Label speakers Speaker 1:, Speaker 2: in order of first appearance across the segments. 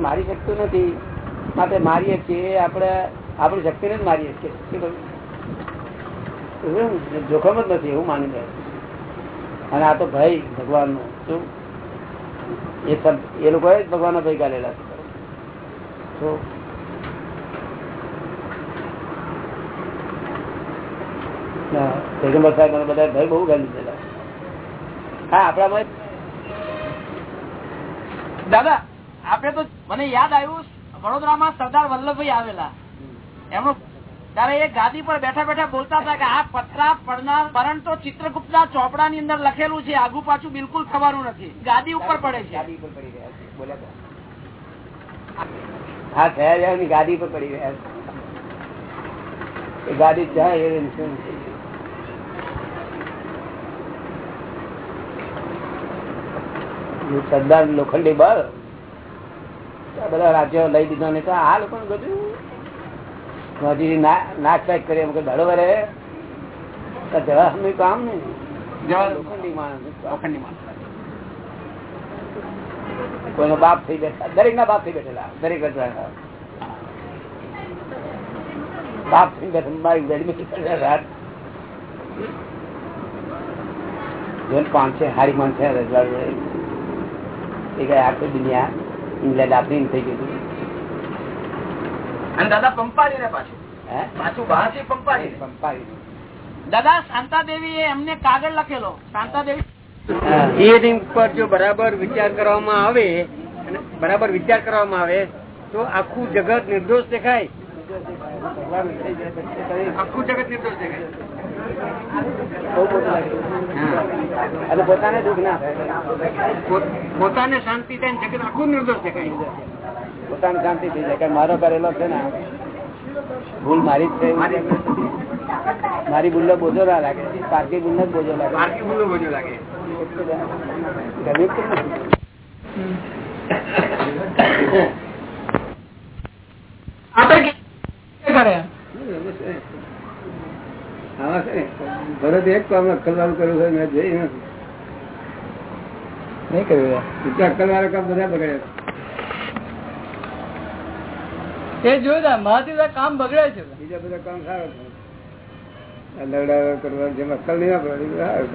Speaker 1: મારી શકતું નથી. માટે મારીએ છીએ, આપણે, આપણી શક્તિને જ મારીએ છીએ? જોખમ જ નથી, એવું માની જાય અને આ તો ભય ભગવાનનું શું? એ એ લોકોએ જ ભગવાન ભય ગાલેલા છે. હા, આપણામાં
Speaker 2: દાદા આપડે તો મને યાદ આવ્યું, વડોદરામાં સરદાર વલ્લભભાઈ આવેલા. એમનું ત્યારે એ ગાદી પર બેઠા બેઠા બોલતા હતા કે આ પત્રા પડનાર, પરંતુ તો ચિત્રગુપ્તના ચોપડા ની અંદર લખેલું છે, આગુ પાછું બિલકુલ થવાનું નથી. ગાદી ઉપર પડે છે.
Speaker 1: હા થયા ની ગાદી પર પડી રહ્યા છે. ગાદી જાય એ સરદાર લોખંડી બળ બધા રાજ્યો લઈ દીધો ને તો આ લોકો બધું નાક પેક કરી એમ કે દડો વરે. તો જવાબ કામ નહીં. કોઈનો બાપ થઈ બેઠા દરેક ના બાપ થઈ બેઠેલા. દરેક બાપ થઈ બેઠા મારી ગરમી રાત. કોણ છે હારી કોણ છે રજવાડું આખી દુનિયા ઇંગ્લેન્ડ આપી થઈ ગયું
Speaker 2: અને દાદા પંપાજી ને પાછું પાછું બહારથી પંપાજી
Speaker 1: પંપાવી.
Speaker 2: દાદા શાંતા દેવી એમને કાગળ લખેલો. શાંતા દેવી
Speaker 3: એ પર જો બરાબર વિચાર કરવામાં આવે અને બરાબર વિચાર કરવામાં આવે તો આખું જગત નિર્દોષ દેખાય.
Speaker 2: આખું જગત નિર્દોષ દેખાય.
Speaker 1: અને પોતાને દુઃખ ના
Speaker 3: પોતાને શાંતિ થાય જગત આખું નિર્દોષ દેખાય
Speaker 1: પોતાને શાંતિ થઈ જાય. કે મારો કરેલો છે ને ભૂલ મારી જ છે મારી ભૂલ. બોજો ના લાગે. પાર્કી ભૂલ જ બોજો લાગે.
Speaker 3: પાર્કી ભૂલો બોજો લાગે.
Speaker 1: ગમ્યું કે નહીં?
Speaker 2: આપણે કરે
Speaker 1: આમાં છે. ભરત એક કામ અક્કલવાળું કર્યું છે મેં જોઈ નથી.
Speaker 2: નહીં કર્યું
Speaker 1: અક્કલવાળા કામ બધા બગડ્યા
Speaker 2: એ જોયું મહાદેવ કામ બગડે છે.
Speaker 1: બીજા બધા કામ સારા લડાવા કરવા જેમ અક્કલ નહીં સારું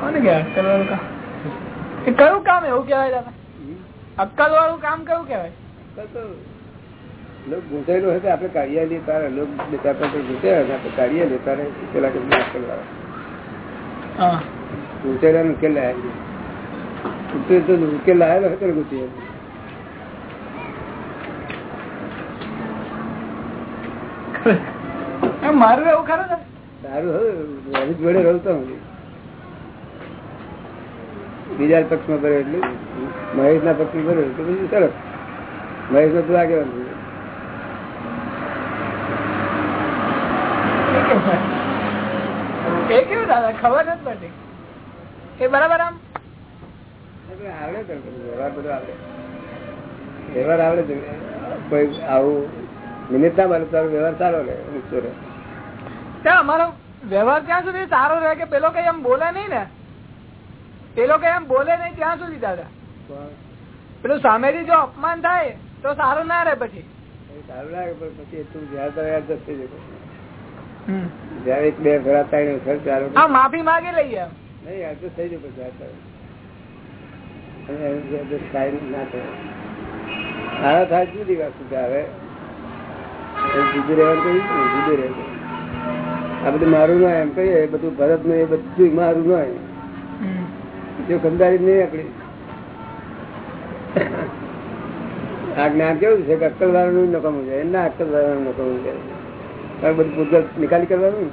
Speaker 2: કોને એ કયું કામ એવું કેવાય દાદા અક્કલ વાળું કામ કયું કેવાય
Speaker 1: લોક તો કાઢીએ લઈએ તારે લોક બેટા કાઢીએ લઈએ તારે પેલા અક્કલ વાળા ઉકેલ લાયા તો ઉકેલ લાયેલો હતો ગૂંચી જાય.
Speaker 2: મારું એવું ખરું ને?
Speaker 1: સારું હવે જોડે રહું તો હું. બીજા પક્ષમાં ભર્યો એટલે મહેશ ના પક્ષમાં ભર્યો એટલે બધું સરસ. મહેશ નો તું આગેવાન
Speaker 2: એ કેવું દાદા ખબર નથી પડતી. એ બરાબર આમ.
Speaker 1: આવડે વ્યવહાર બધો આવડે. વ્યવહાર આવડે કોઈ આવું નિમિત્ત ના તારો વ્યવહાર સારો રહે ઊંચો રહે.
Speaker 2: ત્યાં અમારો વ્યવહાર ત્યાં સુધી સારો રહે કે પેલો કઈ એમ બોલે નહીં ને? પેલો લોકો એમ બોલે નહીં ત્યાં સુધી દાદા. પેલું સામેથી જો અપમાન થાય તો સારું ના રહે પછી.
Speaker 1: સારું લાગે પણ પછી તું જયારે એક બે
Speaker 2: હા માફી માંગી લઈએ.
Speaker 1: નહીં થઈ જશે થાય ના થાય. સારા થાય જુદી વાત છે હવે રહેવાનું કહ્યું છે ને, આ બધું મારું ના એમ કહીએ બધું ભરતનું એ બધું મારું ના જો નહીં આપણી આ જ્ઞાન કેવું છે કે અક્કલ વાળાનું નકામું છે? ના અક્કલ વાળાનું નકામું છે. બધું પૂરતું નિકાલી કરવાનું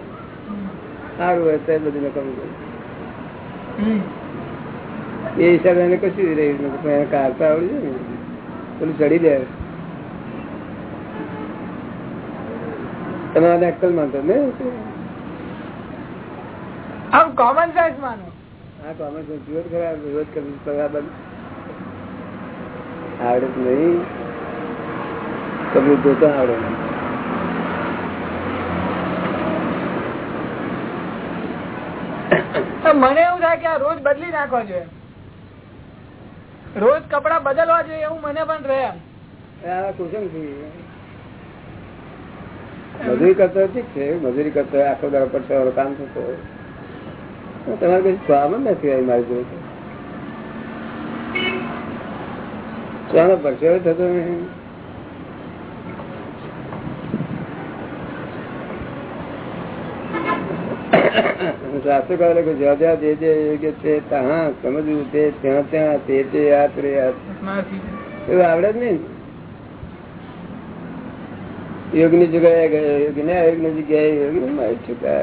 Speaker 1: સારું હોય તો એ બધું નકામું છે. એ હિસાબે એને કશું રહ્યું નથી. એને કાઢતા આવડ્યું છે ને. પેલું ચડી જાય તમે આને અક્કલ માનતો ને?
Speaker 2: આમ કોમન સેન્સ માનો.
Speaker 1: આ કોમન સેન્સ વિરોધ તો ખરા વિરોધ કરવું બરાબર આવડે નહીં. કબૂલ જોતો આવડે નહીં.
Speaker 2: મને એવું થાય કે આ રોજ બદલી નાખવા જોઈએ. રોજ કપડા બદલવા જોઈએ એવું મને પણ રહે
Speaker 1: આ કુસુમથી મજૂરી કરતો ઠીક છે. મજૂરી કરતો આખો દર વાળો કામ થતો તો તમારે કઈ પ્રોબ્લેમ નથી આવી મારી જોડે. ચાલો પરસેવો થતો નહીં શાસ્ત્ર કે જ્યાં જ્યાં જે જે યોગ્ય છે ત્યાં સમજવું તે ત્યાં ત્યાં, તે તે યાદ એવું આવડે જ નહીં. યોગની જગ્યાએ ગયો યોગ ને અયોગની જગ્યાએ યોગ ને મારી ચૂકા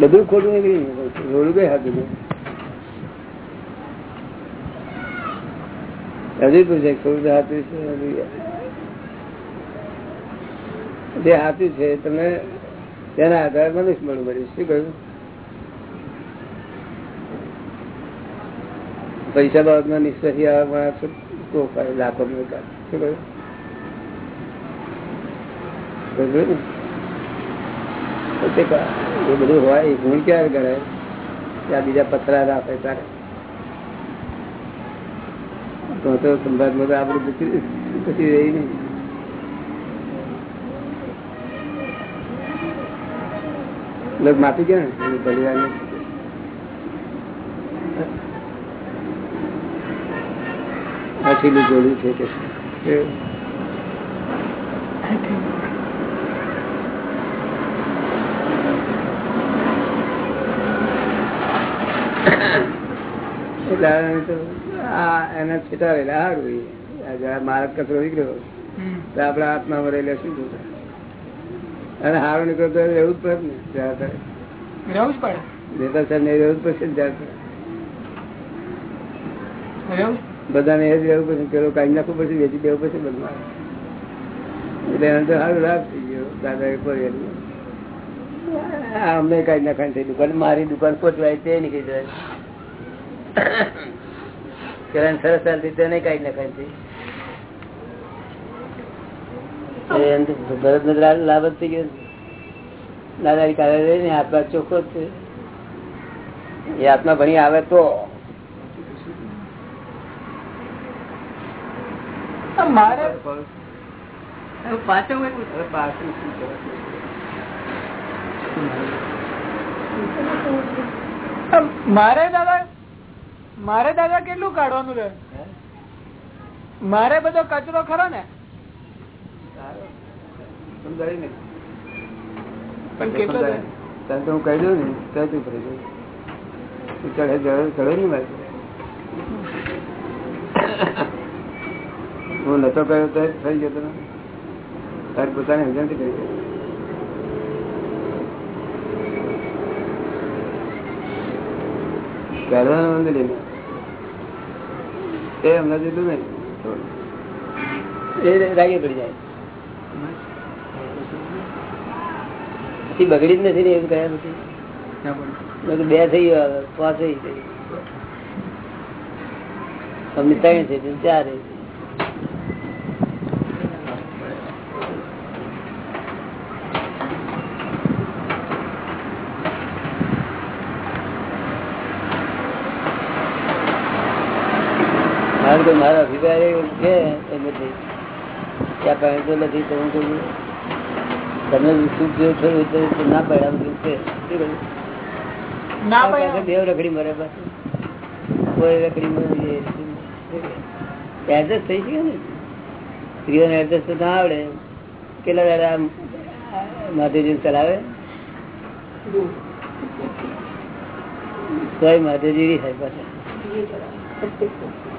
Speaker 1: બધું ખોટું નીકળી રોડું કઈ હાથું હજી પૂછે ખોટું હાથું છે જે હાથું છે, તમે તેના આધારે મને મળવું પડ્યું શું કહ્યું? પૈસા બાબતમાં આવે લાખો શું કહ્યું? એ બધું હોય ગુણ ક્યારે કરાય ત્યાં બીજા પથરા રાખે તારે તો તો સંભાળમાં તો આપણે પછી રહી નહીં. લોક માફી કે જોડ્યું છે કે સારું આપડે હાથમાં વરેલા શું અને હારો નીકળ્યો તો એવું જ પડે ને જરા
Speaker 2: રહેવું જ પડે
Speaker 1: સાહેબ ને એવું જ પડશે.
Speaker 2: રહેવું
Speaker 1: બધાને એ જ રહેવું પડશે પેલો કાઢી નાખવું પડશે વેચી દેવું પડશે બધું એટલે એને તો સારું લાભ થઈ ગયો દાદા એ અમને કાઢી નાખવાની થઈ દુકાન મારી દુકાન પોચવાય તે નીકળી જાય પેલા સરસ ચાલતી તેને કઈ ભરત નો લાભ લાભ થઈ ગયો. દાદા કાઢે રહી ને ચોખ્ખો છે એ હાથમાં ભણી આવે તો.
Speaker 2: મારે
Speaker 4: પાછળ
Speaker 2: મારે દાદા મારે દાદા કેટલું કાઢવાનું રહે મારે બધો કચરો ખરો ને?
Speaker 1: તો હું કહી દઉં ને તો તું ફરી જવું તું ચડે ચડે ચડે નહીં મારે હું નતો કહ્યો તો થઈ ગયો તને તારી પોતાની સમજણથી કરી. કાઢવાનું લઈને એ હમણાં એ રાગે પડી જાય. પછી બગડી જ નથી ને એવું કયા પછી બે થઈ ગયો પાંચ થઈ ગઈ અમને ત્રણ થઈ ચાર થઈ મારે તો મારો અભિપ્રાય છે એ નથી. ત્યાં પહેરતો નથી તો હું કહું તમને સુખ જેવું થયું તો ના પડ્યા બધું છે? પાસે બેવ રખડી મરે બસ. કોઈ રખડી મરે એડજસ્ટ થઈ ગયો ને. સ્ત્રીઓને એડજસ્ટ તો ના આવડે. કેટલા દાડા માધેજી ચલાવે? કોઈ માધેજી પાછા. એ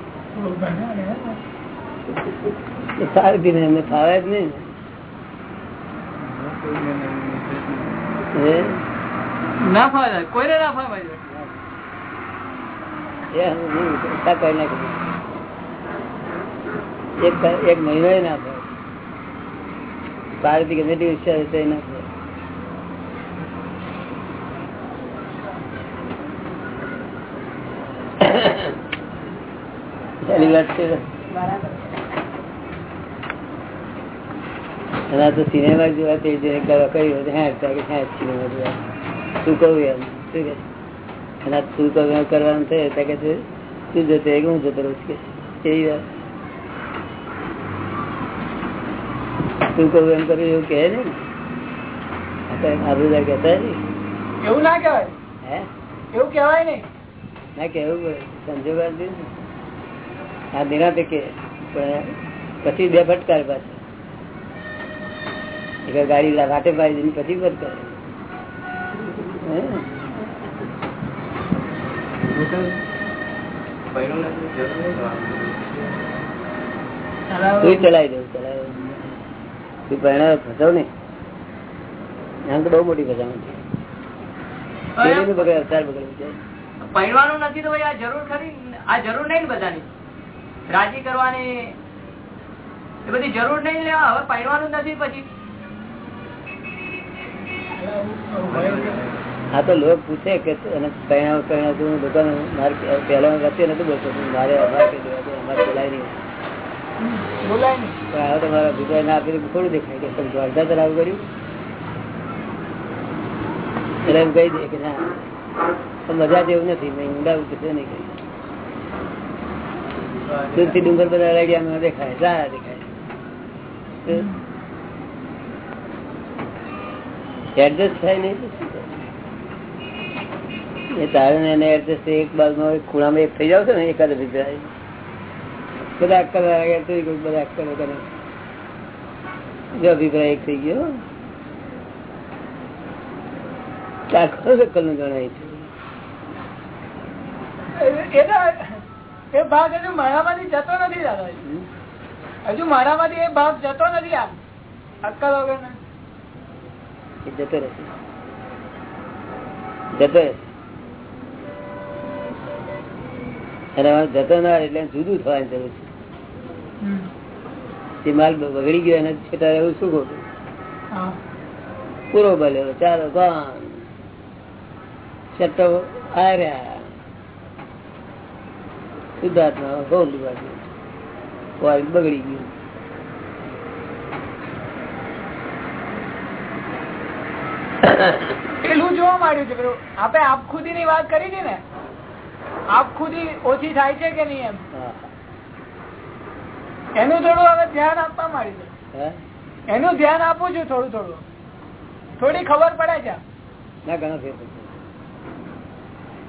Speaker 1: સારું પીને એમને ફાવે જ નહીં?
Speaker 2: ના ફાવે કોઈને ના ફાવે
Speaker 1: એક મહિનો ના થાય. પાર્ટી ઈચ્છા હોય ના થાય. પહેલી વાત છે અને તો સિનેમા જોવા તે જે કહ્યું હેઠ હેઠ સિનેમા જોવા. શું કહું એમ? શું કે? એના તું કહું કરવાનું થાય ત્યાં કે તું જતો હું જતો રહું? કે? એવી વાત. તું કહું એમ કર્યું એવું કહે ને? આપણે કહેતા
Speaker 2: એવું ના કહેવાય.
Speaker 1: હે?
Speaker 2: એવું કહેવાય નહીં.
Speaker 1: ના કેવું સંજોગ આ નિરાંતે પછી બે ફટકાર પાછા. એક ગાડી વાટે પાડી દીધી પછી ફટકાર ચલાવી દઉં. ચલાવી પહેણા ફસાવ ને આમ તો બહુ મોટી પેલીનું બગડે બગડે.
Speaker 5: નથી તો આ જરૂર ખરી? આ જરૂર નહીં ને બધાની? રાજી કરવાની એ બધી જરૂર નહીં લેવા હવે પહેરવાનું નથી પછી.
Speaker 1: હા તો લોક પૂછે કે પહેણાવ પહેણાવ તું દુકાન મારે પહેલા વચ્ચે નતું બોલતો મારે અમારે નહીં.
Speaker 2: બોલાય નહીં.
Speaker 1: પણ હવે તમારા અભિપ્રાય ના આપી થોડું દેખાય કે તમે અડધા તર આવું કર્યું. એટલે એમ કહી દે કે ના મજા જેવું નથી મેં ઊંડા ઉતરશે નહીં દૂરથી ડુંગર બધા રેડિયામાં દેખાય, સારા દેખાય. એડજસ્ટ થાય નહીં? એ તારે એને એડજસ્ટ એક બાજુ ખૂણામાં એક થઈ જાવ છે ને એકાદ અભિપ્રાય બધા અક્કલ બધા અક્કલ વગર જો અભિપ્રાય એક થઈ ગયો. ચાખો અક્કલનું ગણાય છે.
Speaker 2: એ ભાગ હજુ મારામાંથી જતો નથી દાદા
Speaker 1: હમ?
Speaker 2: હજુ મારામાંથી એ ભાગ જતો નથી આમ અક્કલ વગર
Speaker 1: જતો રહેશે. જતો રહેશે. જતો ના એટલે જુદું થવાની જરૂર છે. તે માલ બગડી ગયો એને છેટા એવું શું ખોટું? પૂરો ભલે ચાલો ગામ આ આર્યા. શુદ્ધાત્મા બગડી ગયું.
Speaker 2: પેલું જોવા માંડ્યું છે પેલું આપણે આપ ખુદી ની વાત કરી હતી ને? આપ ખુદી ઓછી થાય છે કે નહીં એમ. એનું થોડું હવે ધ્યાન આપવા માંડ્યું? છે. એનું ધ્યાન આપું છું થોડું થોડું. થોડી ખબર પડે છે.
Speaker 1: ના ઘણો ફેર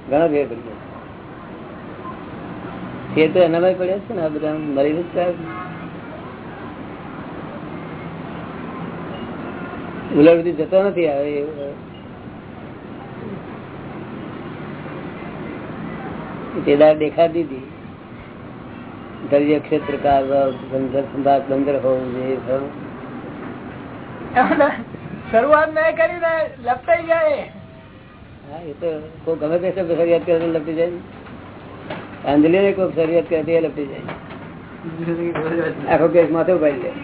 Speaker 1: ઘણો ફેર ફેર તો એનામાં પડ્યા છે ને આ બધા મરી જ જાય જતો નથી આવે એ- તે દાડ દેખાતી હતી દરિય ક્ષેત્ર બંદર બંદર હોવું જોઈએ
Speaker 2: શરૂઆત ને લપટાઈ જાય.
Speaker 1: હા એ તો કોઈ ગમે તે શબ્દ ફરિયાદ કરે તો લપટી જાય આંધલી ને કોઈ શરૂઆત કરતી લપટી જાય. આખો કેસ માથે ઉભાઈ જાય.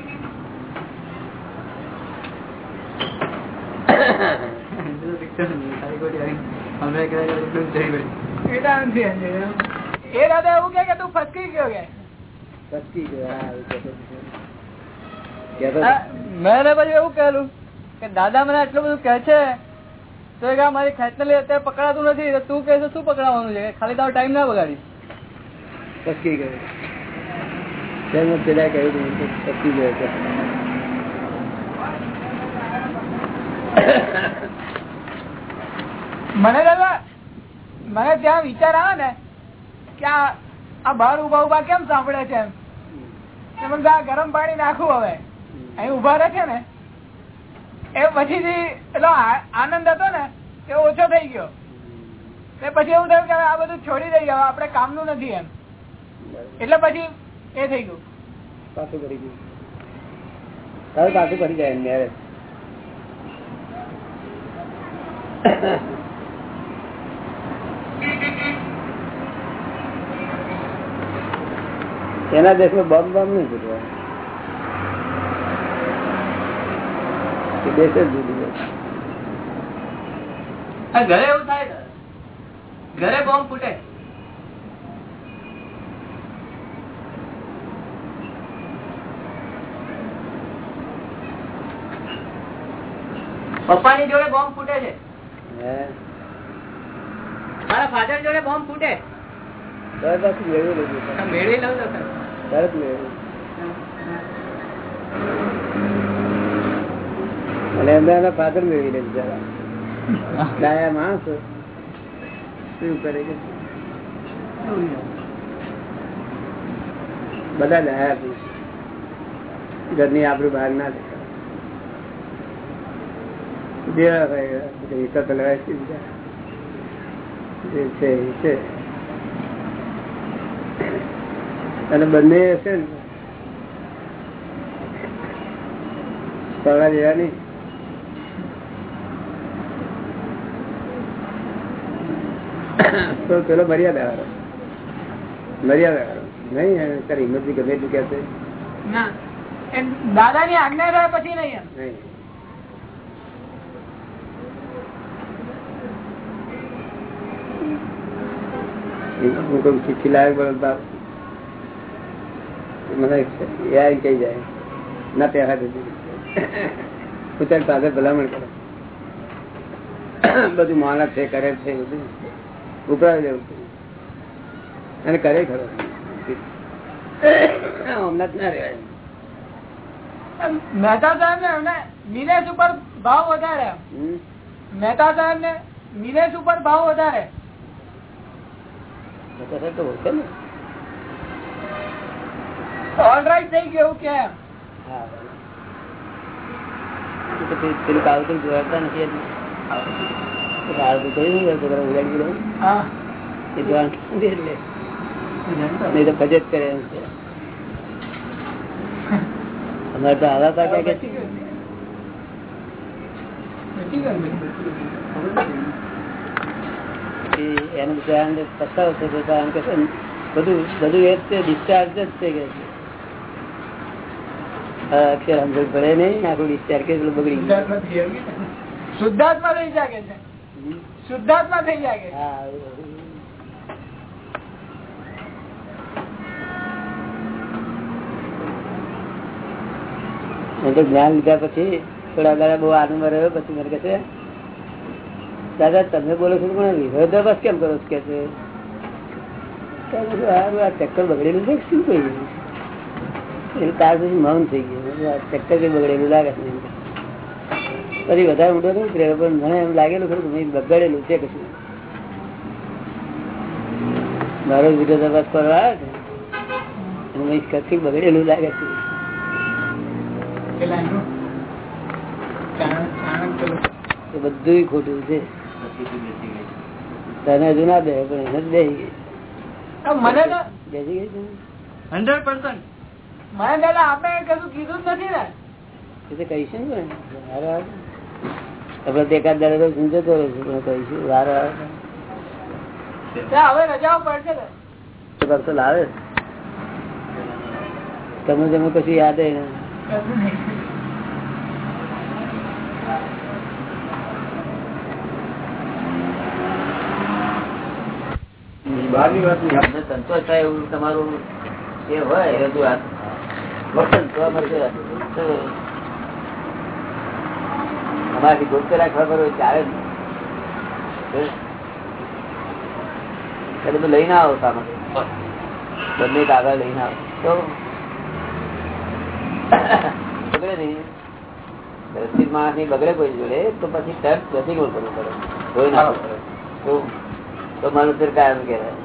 Speaker 4: મેં પછી એવું કહેલું કે દાદા મને આટલું બધું કે છે તો મારી આ મારી ખેંચને અત્યારે પકડાતું નથી તું કે શું પકડાવાનું છે? ખાલી તારો ટાઈમ ના બગાડીશ.
Speaker 1: પચકી ગયો. તેમ પેલા કહ્યું પકી ગયો
Speaker 2: મને દાદા, મને ત્યાં વિચાર આવે ને કે આ બાર ઊભા ઊભા કેમ સાંભળે છે એમ? ગરમ પાણી નાખું હવે. અહીં ઊભા રહે છે ને, એ પછીથી એટલો આનંદ હતો ને, એ ઓછો થઈ ગયો. પછી એવું થયું કે આ બધું છોડી દઈએ, હવે આપણે કામનું નથી એમ. એટલે પછી એ થઈ ગયું.
Speaker 1: પાછું કરી ગયું. તારું પાછું કરી જાય મેરેજ એના દેશમાં બોમ્બ બોમ્બ નહીં ફૂટવા એ દેશ જ જુદી
Speaker 5: ઘરે એવું થાય. ઘરે બોમ્બ ફૂટે.
Speaker 4: પપ્પાની જોડે બોમ્બ ફૂટે છે. મારા ફાધર જોડે બોમ્બ ફૂટે.
Speaker 1: મેળવી
Speaker 4: લઉં.
Speaker 1: તરત મેળવી. અને એમને ફાધર મેળવી લે બિચારા. ડાયા માણસ. શું કરે છે? બધા ડાયા ઘરની આપડું બહાર ના દેખાય જેવા હોય હિસાબ લેવાય જે છે છે અને બંને હશે ને જેવા નહીં તો પેલો મર્યાદા વાળો. મર્યાદા વાળો. નહીં તારી હિંમત ગમે એટલું
Speaker 2: કે દાદા ની આજ્ઞા રહ્યા પછી નહીં
Speaker 1: નહીં. હું કોઈ ચિઠ્ઠી લાવે બોલો બાપ મને એ કહી જાય ના પહેરા દેજો હું તારી પાસે ભલામણ કરો. બધું માણસ છે કરે છે બધું. દેવું અને કરે ખરો. હમણાં જ ના રહેવાય.
Speaker 2: મહેતા સાહેબ ને એમને નિલેશ ઉપર ભાવ વધારે. મહેતા સાહેબ ને નિલેશ ઉપર ભાવ વધારે.
Speaker 1: બધા સાહેબ તો ઓળખે ને
Speaker 2: ઓલરાઈટ થઈ ગયું કે એમ.
Speaker 1: હા એ તો પેલું- પેલું કાવતરું જોવાતા નથી હજી. એ કાવતરું કર્યું ને છોકરા ઉડાડી ગયેલો.
Speaker 2: હા
Speaker 1: એ જોવાનું નથી એટલે. નહીં તો ફજત કરે એમ છે. અમારે તો આવા પાછા કે છે. એને બિચારાને પસ્તાવ થતો. કે બધું બધું એ જ ડિસ્ચાર્જ જ કે છે. અક્ષર સમજણ પડે નહીં આખું ડિસ્ચાર્જ કે બગડી ગયું
Speaker 2: શુદ્ધાત્મા થઈ જાગે છે શુદ્ધાત્મા થઈ જાગે
Speaker 1: હા જ્ઞાન લીધા પછી થોડા દાડા બહુ આનંદ રહ્યો પછી મને કહે છે દાદા તમે બોલો છો પણ વિરોધાભાસ કેમ કરો છો કે છે? ચક્કર બગડેલું છે શું કહી એટલે ત્યાર પછી મૌન થઈ ગયું ચક્કર કઈ બગડેલું લાગે છે પછી વધારે ઊંડો નહીં ઉતરે પણ મને એમ લાગેલું ખરું કે બગડેલું છે કશું. મારો વિરોધાભાસ કરવા આવે છે. કશું બગડેલું લાગે છે. બધું ખોટું છે. તને હજુ ના દે પણ એને જ બેસી ગઈ
Speaker 2: મને તો
Speaker 1: બેસી ગઈ છે
Speaker 4: હંડ્રેડ પર્સન્ટ
Speaker 2: મને દાદા આપણે કશું કીધું જ નથી ને.
Speaker 1: એ કહીશું ને વારો આપડે તો એકાદ દાડો તો જતો પણ કહીશું વારો આવે
Speaker 2: ત્યાં હવે રજાઓ પડશે ને.
Speaker 1: તો લાવે. તમે તમે કશું યાદ નહીં. તમને સંતોષ થાય એવું તમારું એ હોય, રજૂઆત. વર્તન તો અમારાથી ગોતે રાખવા પર ચાલે એટલે બધું લઈને આવો સામે બંને કાગળ લઈને આવો. તો બગડે નહીં. વ્યવસ્થિત માણસની બગડે કોઈ જોડે, તો પછી તરત બધી ગોળ કરવું પડે. ધોઈ ના તો તો મનુષ્ય કાયમ કહેવાય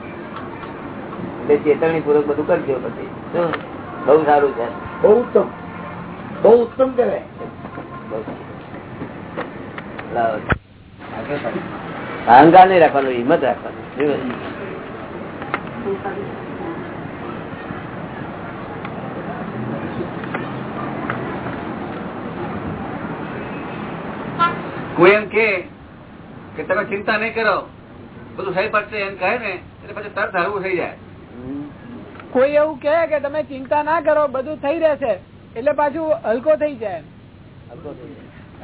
Speaker 1: એટલે ચેતવણી પૂર્વક બધું કરજો પછી. શું? બહુ સારું છે.
Speaker 3: બહુ ઉત્તમ. બહુ ઉત્તમ કહેવાય.
Speaker 1: અહંકાર નહીં રાખવાનો હિંમત રાખવાની.
Speaker 6: કોઈ એમ કે કે તમે ચિંતા નહીં કરો. બધું થઈ પડશે એમ કહે ને એટલે પછી તરત હરવું થઈ જાય.
Speaker 2: કોઈ એવું કહે કે તમે ચિંતા ના કરો બધું થઈ રહેશે એટલે પાછું હલકો થઈ જાય.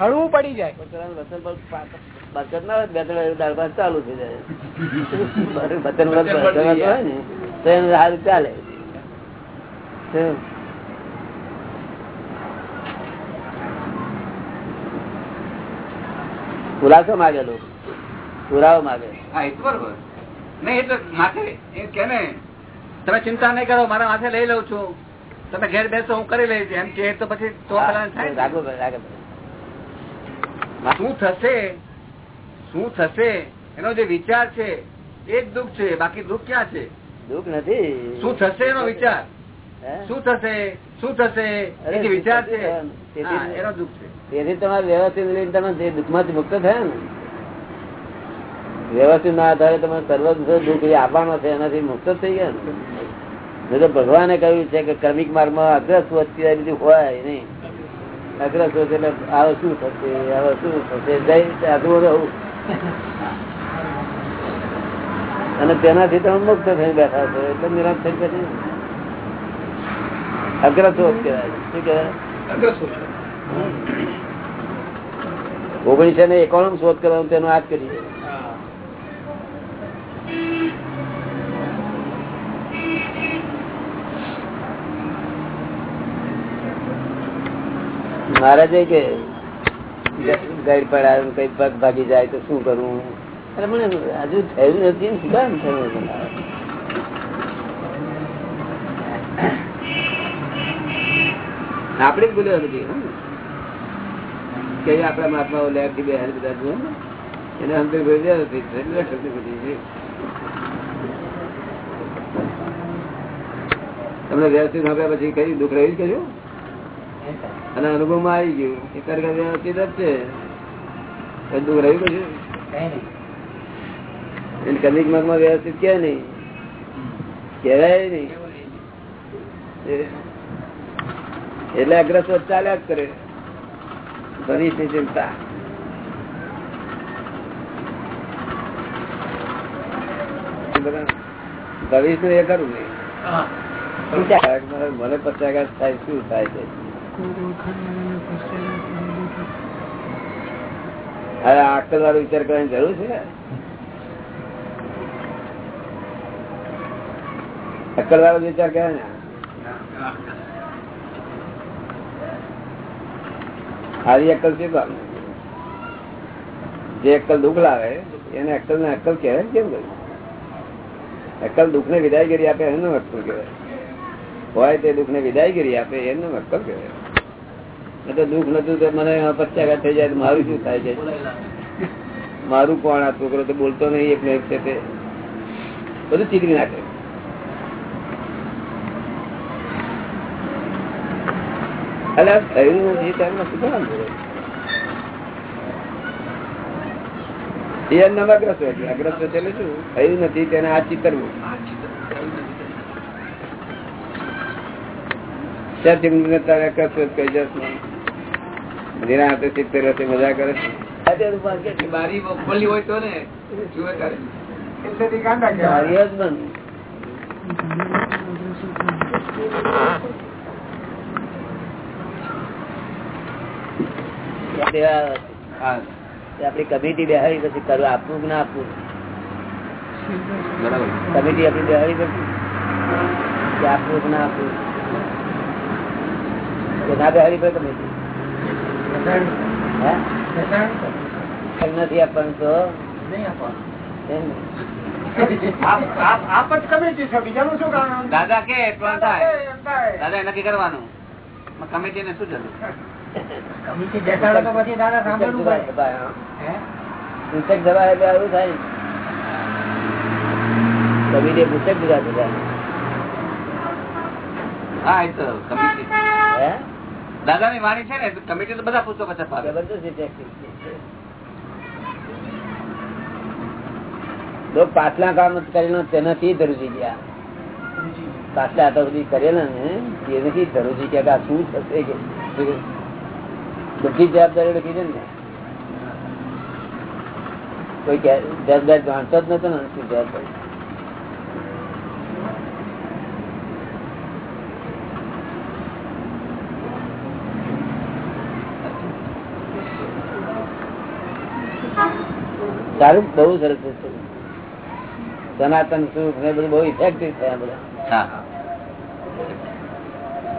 Speaker 2: હળવું પડી જાય.
Speaker 1: પોતાનું વતન પર પા- બરકત ના હોય બે ત્રણ દાળ ભાત ચાલુ થઈ જાય. વતન હોય ને તો એનું સારું ચાલે. શું? ખુલાસો માગે પુરાવો માગે.
Speaker 6: હા એ તો બરોબર. નહીં એટલે માથે એ કે ને તમે ચિંતા નહીં કરો મારા માથે લઈ લઉં છું. તમે ઘેર બેસો હું કરી લઈશ. એમ કે તો પછી શું થશે? શું થશે? એનો જે વિચાર છે એ જ દુઃખ છે. બાકી દુઃખ ક્યાં છે?
Speaker 1: દુઃખ નથી.
Speaker 6: શું થશે એનો વિચાર? શું થશે? શું થશે? એ જે વિચાર છે. એનો દુઃખ છે.
Speaker 1: તેથી તમારે વ્યવસ્થિત તમે દુઃખમાંથી મુક્ત થયા ને વ્યવસ્થિત ના આધારે તમે સર્વ દુઃખ આપવાનો છે એનાથી મુક્ત થઈ ગયા ને. તો ભગવાને કહ્યું છે કે ક્રમિક માર્ગમાં અગ્રસ વચ્ચે બીજું હોય નહીં. અગ્રસ વચ્ચે એટલે હવે શું થશે હવે શું થશે. જઈ સાધુ રહું. અને તેનાથી તમે મુક્ત થઈ બેઠા છો એટલે નિરાશ થઈ બેઠી અગ્રસોત કહેવાય શું કહેવાય ઓગણીસો ને એકાણું શોધ કરવાનું તેનો આજ કરી મહારાજે કે ગઈ પડાય કઈ પગ ભાગી જાય તો શું કરવું અરે હજુ થયું નથી શું થયું આપડે જ બોલ્યો નથી કે આપડા મહાત્મા લેબથી બે હાલ બધા એને અંદર દે નથી. એટલે શબ્દ બધી છે. તમને વ્યવસ્થિત આપ્યા પછી કઈ દુઃખ રહ્યું કર્યું અને અનુભવમાં આવી ગયું. એ તરફ વ્યવસ્થિત જ છે. દુઃખ રહ્યું કશું એને મગમાં વ્યવસ્થિત કે નહીં? કેવાય નહીં. એટલે અગ્રસર ચાલ્યા જ કરે. ભવિષ્યની ચિંતા ભવિષ્યનું એ કરવું નહીં મને પચાસ થાય, શું થાય છે? અરે આકલ વાળો વિચાર કરવાની જરૂર છે? અક્કલ વાળો વિચાર કરે ને? સારી અક્કલ છે જે અક્કલ દુઃખ લાવે, એને અક્કલ ને અક્કલ કહેવાય કેમ કહ્યું અક્કલ દુઃખ ને વિદાય કરી આપે એનું અક્કલ કહેવાય. હોય તે દુઃખ ને વિદાયગીરી આપે, એમને અક્કલ કહેવાય તો દુઃખ નતું તો મને પચાઘાત થઈ જાય મારું શું થાય છે? મારું કોણ આ છોકરો તો બોલતો નહીં, એક ને એક છે તે. બધું ચીકરી નાખે. અલે થયું નથી ત્યારે શું કરવાનું? એ નવાગ્રસ્ત અગ્રસ્ત હોય છે. અગ્રસ્ત એટલે શું? થયું નથી, તેને આ ચિતરવું ત્યાં ચિંતન તારે અગ્રસ્ત કહી જશે જેના હાથે સિત્તેર હશે મજા કરે
Speaker 6: બારી ખોલી હોય તો ને
Speaker 1: આપડી કમિટી બેહાડી પછી કરવું આપવું કે ના આપવું કમિટી આપડી બેહાડી પછી? આપવું કે ના આપવું ના બેહાડી પડે તમે નથી આપવાનું તો? એમ.
Speaker 2: આપ- આપ- આપ જ કમિટી છો બીજાનું શું કારણ?
Speaker 6: દાદા કે થાય.
Speaker 2: એમ થાય.
Speaker 6: દાદા નક્કી કરવાનું. કમિટી ને શું જરૂર?
Speaker 2: કમિટી બેસાડો તો પછી દાદા સાંભળવું પડે.
Speaker 1: દબાય, હા.
Speaker 2: હે?
Speaker 1: પુસ્તક એટલે આવું થાય કમિટી પુસ્તક જુદા જુદા
Speaker 6: હા એ તો કમિટી.
Speaker 1: હે?
Speaker 6: દાદા ની વાણી છે ને કમિટી તો બધા પુસ્તકો છપાવે.
Speaker 1: લોક પાછલા કામ કરેલો તેનાથી ધરુજી ગયા. પાછલા આટલા સુધી કરેલા ને તેનાથી ધરુજી ગયા કે આ શું થશે કે બધી જવાબદારી લખી છે ને કોઈ કે- જવાબદારી જાણતો જ નતો ને શું જવાબદારી? સારું બહુ સરસ સનાતન સુખ ને બધું બહુ ઇફેક્ટિવ થયા બધા.
Speaker 6: હા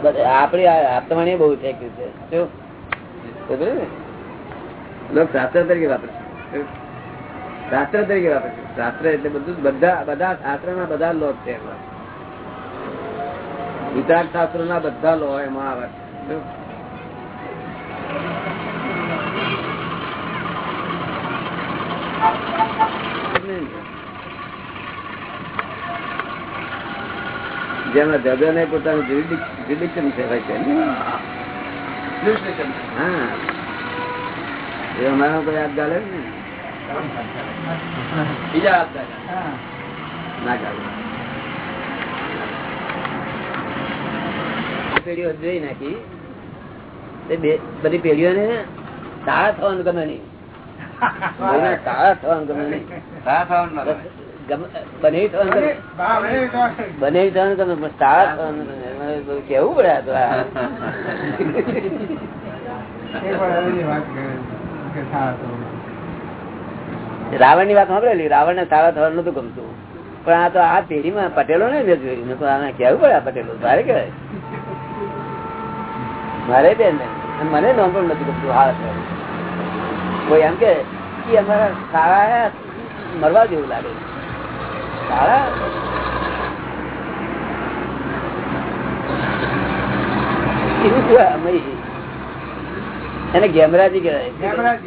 Speaker 1: બધા આપણી આ આત્માની બહુ ઇફેક્ટિવ છે. શું? લોક શાસ્ત્ર તરીકે વાપરે છે. શાસ્ત્ર તરીકે વાપરે છે. શાસ્ત્ર એટલે બધું બધા બધા શાસ્ત્ર ના બધા લો છે એમાં. વિચાર શાસ્ત્ર ના બધા લો એમાં આવે છે. જેમાં દાદા ને પોતાનું જ્યુડિક્શન કહેવાય છે ને? હા. એ અમારા કોઈ યાદ ગાલે ને
Speaker 6: બીજા આપતા
Speaker 1: ના ગાલે પેઢીઓ જોઈ નાખી. બધી પેઢીઓને તાળા થવાનું ગમે નહીં. તાળા થવાનું ગમે નહીં.
Speaker 6: તાળા થવાનું ના
Speaker 1: બને બને કેવું પડે આ તો? આ. રાવણની વાત સાંભળેલી? રાવણ ને સારા થવાનું નતું ગમતું. પણ આ તો આ પેઢીમાં પટેલો ને જોયું. તો આને કેવું પડે આ પટેલો? મારે કહેવાય. મારે બેન મને નામ પણ નથી ગમતું હા થવાનું. કોઈ એમ કે અમારા સારા મરવા જેવું લાગે. એને ગેમરાજી કહેવાય.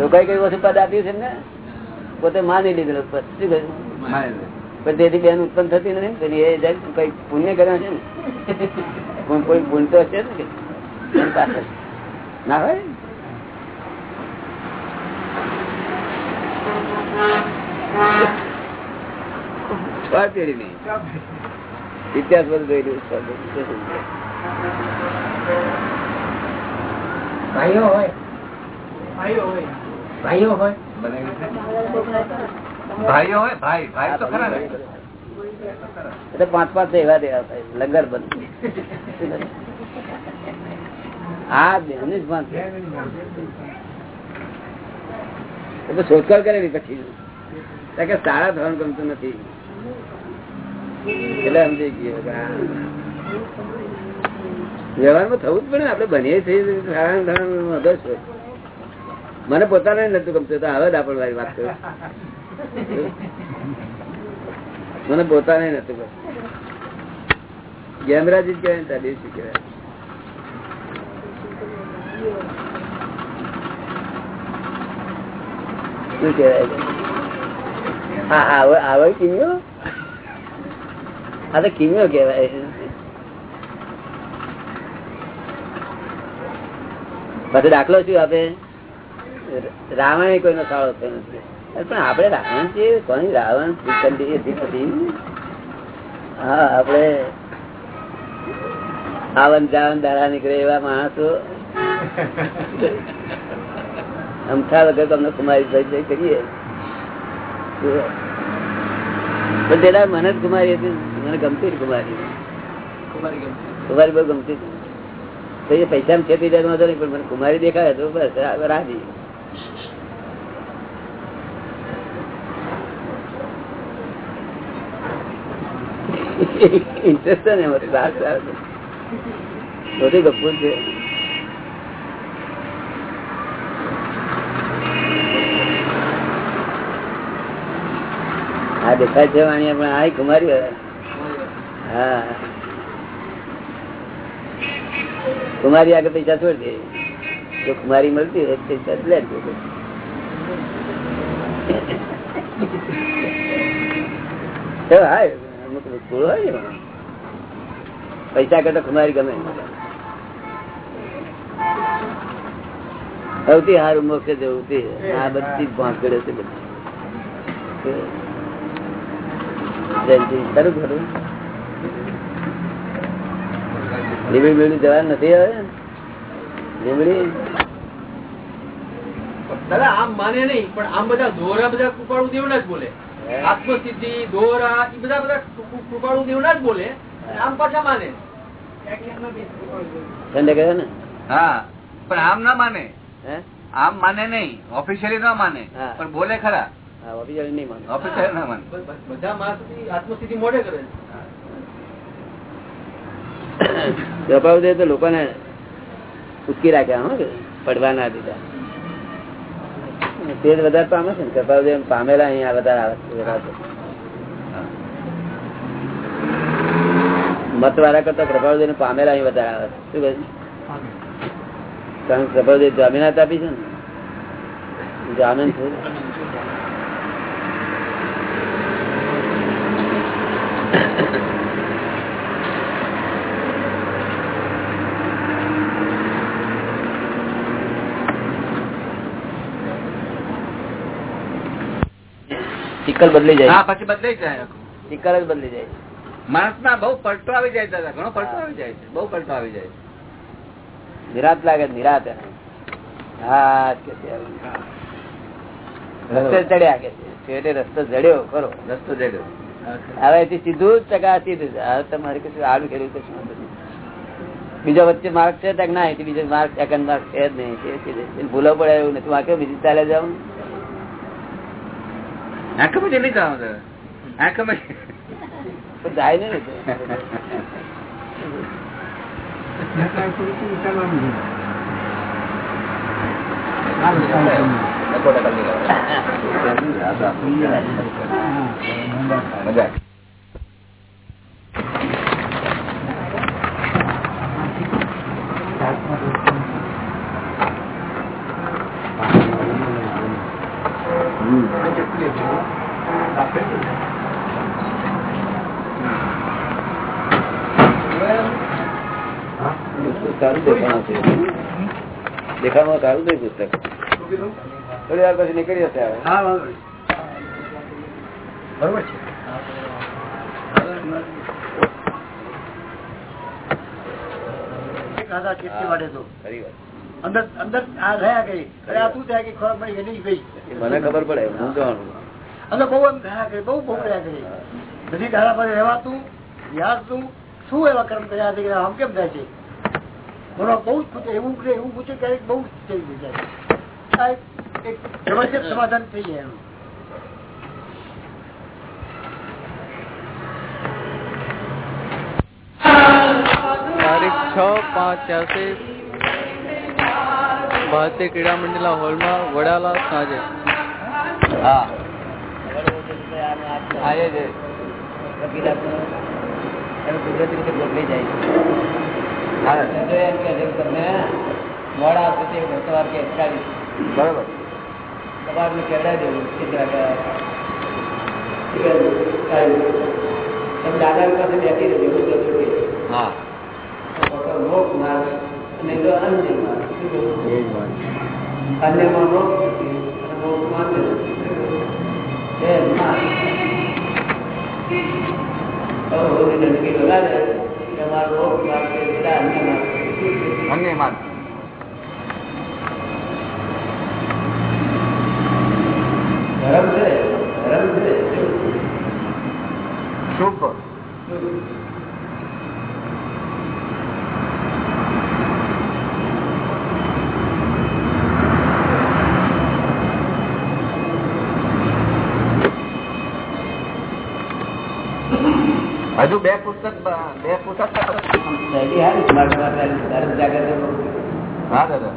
Speaker 1: લોકોએ કઈ વસ્તુ પદ આપ્યું છે ને પોતે માની લીધેલું પદ. શું કહ્યું? પણ તેથી બેન ઉત્પન્ન થતી નથી એ કઈ પુણ્ય કર્યા છે ને? કોઈ ભૂલ તો હશે ને કે? ના હોય? છ પેઢી નહીં. ઇતિહાસ બધું છ. પેઢી.
Speaker 3: ભાઈઓ હોય. ભાઈઓ હોય.
Speaker 6: ભાઈઓ હોય? ભાઈ ભાઈ તો ખરા
Speaker 1: એટલે પાંચ પાંચ એવા દેવા થાય. લંગર બંધ. હા બેન જ પાંચ એ તો શોધખોળ કરેલી પછી. કે સારા ધોરણ ગમતું નથી. એટલે સમજી ગયો વ્યવહારમાં થવું જ પડે આપડે બનીએ છીએ સારા થવાનું અગર છે મને પોતાને નતું ગમતું. તો હવે દાપડ વાળી વાત કરું. મને પોતાને નતું ગમતું. ગેમરાજી જ કહેવાય ત્યાં દેશી કહેવાય. શું કહેવાય? હા, આવે આવે કિમિયો? આ તો કિમ્યો કહેવાય. પછી દાખલો શું આપે? રાવણ કોઈનો સાળો થયો નથી. પણ આપણે રાવણ છે કોની રાવણ? નથી હા, આપણે આવન જાવન દાડા નીકળે એવા માણસો. અમથા વગર તમને કુમારી ભાઈ કરીએ. પણ પેલા મને જ કુમારી હતી મને ગમતી કુમારી. કુમારી બહુ ગમતી તો એ પૈસા માં છેતી જાય વાંધો નહીં પણ મને કુમારી દેખાય તો બસ રાજી. ઇન્ટરેસ્ટ ને બધી ગપુ છે. આ દેખાય છે વાણી, પણ આ કુમારી હા. કુમારી આગળ પૈસા છોડી જો કુમારી મળતી હોય પૈસા લે. પૈસા કરતા કુમારી ગમે. સૌથી સારું મોક્ષ જવું તે. આ બધી ભાંકડે છે બધી. જયંતિ. ખરું ખરું. લીમડી બીમડી જવા નથી હવે? લીમડી?
Speaker 5: દાદા આમ માને નહીં પણ આમ બધા દોરા બધા કૃપાળુ દેવ ના જ બોલે. આત્મસિદ્ધિ દોરા એ બધા બધા કૃપાળુ દેવ જ બોલે. આમ પાછા માને.
Speaker 1: ઠંડે કહે ને?
Speaker 6: હા પણ આમ ના માને.
Speaker 1: હે?
Speaker 6: આમ માને નહીં. ઓફિશિયલી ના માને.
Speaker 1: હા.
Speaker 6: પણ બોલે ખરા.
Speaker 1: હા ઓફિસિયલ નહીં માનો
Speaker 6: ઓફિશિયલી ના માને
Speaker 5: બ- બ- બધા માણસો આત્મસિદ્ધિ મોઢે કરે છે.
Speaker 1: દે તો લોકોને ઉચકી રાખ્યા હો પડવા ના દીધા. તે જ વધારે પામે છે ને કૃપાળુદેવ પામેલા અહીંયા વધારે આવે. મત વાળા કરતા કૃપાળુદેવ પામેલા અહીં વધારે આવે શું કહે કારણ કે કૃપાળુદેવ જામીનાત આપી છે ને જામીન છે. ચિકલ બદલી જાય.
Speaker 6: પછી બદલાઈ જાય. આખું.
Speaker 1: જ બદલી જાય.
Speaker 6: માણસમાં બહુ પલટો આવી જાય દાદા ઘણો પલટો આવી જાય છે બહુ પલટો આવી જાય
Speaker 1: નિરાત લાગે નિરાત હા રસ્તે ચડ્યા કે છેવટે રસ્તો જડ્યો ખરો.
Speaker 6: રસ્તો જડ્યો.
Speaker 1: હવે એથી સીધું જ ટકા સીધું હવે તમારે કશું આડું ખેડવું કશું બીજો વચ્ચે માર્ક છે ના બીજો માર્ક સેકન્ડ છે જ નહીં. ભૂલો પડે એવું નથી. વાંક્યો બીજી ચાલે જાવ
Speaker 6: આંખ પછી નહીં જવાનું દાદા. આંખ પછી
Speaker 1: પણ જાય ને
Speaker 6: મજા
Speaker 1: પુસ્તક સારું દેખાણું છે દેખાડમાં સારું થયું પુસ્તક. થોડી વાર પછી નીકળી જશે
Speaker 3: બરોબર છે. દાદા કેટલી વાડે તો.
Speaker 1: ખરી વાત.
Speaker 3: અંદર અંદર આ રહ્યા કરી અરે આ શું થયા કે ખબર પડી કે નહીં ગઈ
Speaker 1: મને ખબર પડે હું જાણું.
Speaker 3: અંદર બહુ એમ રહ્યા કરી બહુ બહુ રહ્યા કરી બધી દાડા પર રહેવાતું યાદતું શું એવા કર્મ કર્યા છે કે આમ કેમ થાય છે? બોલો બહુ જ પૂછે એવું પૂછે એવું પૂછે ક્યારેક બહુ જ થઈ જાય એક- જબરજસ્ત સમાધાન થઈ જાય એનું
Speaker 4: તારીખ છ પાંચ ત્યાંસી ભારતીય ક્રીડા મંડળના હોલમાં વડાલા સાંજે.
Speaker 1: હા. કુદરતી રીતે બદલી જાય મોડા વખતે સવાર કે
Speaker 6: બરોબર
Speaker 1: સવારનું કહેવડાવી દેવું. તમે દાદા પાસે બેસી રહેજો એવું કહેવું છે.
Speaker 6: હા
Speaker 1: મોક્ષ માર્ગ અને જો અન્ય માર્ગ? અન્યમાં મોક્ષ અને મોક્ષમાં અન્ય. એ માર્ગ. લગાડે અન્ય માર્ગ ધર્મ છે ધર્મ છે
Speaker 6: શુભ હજુ બે પુસ્તક બ- પુસ્તક હા દાદા.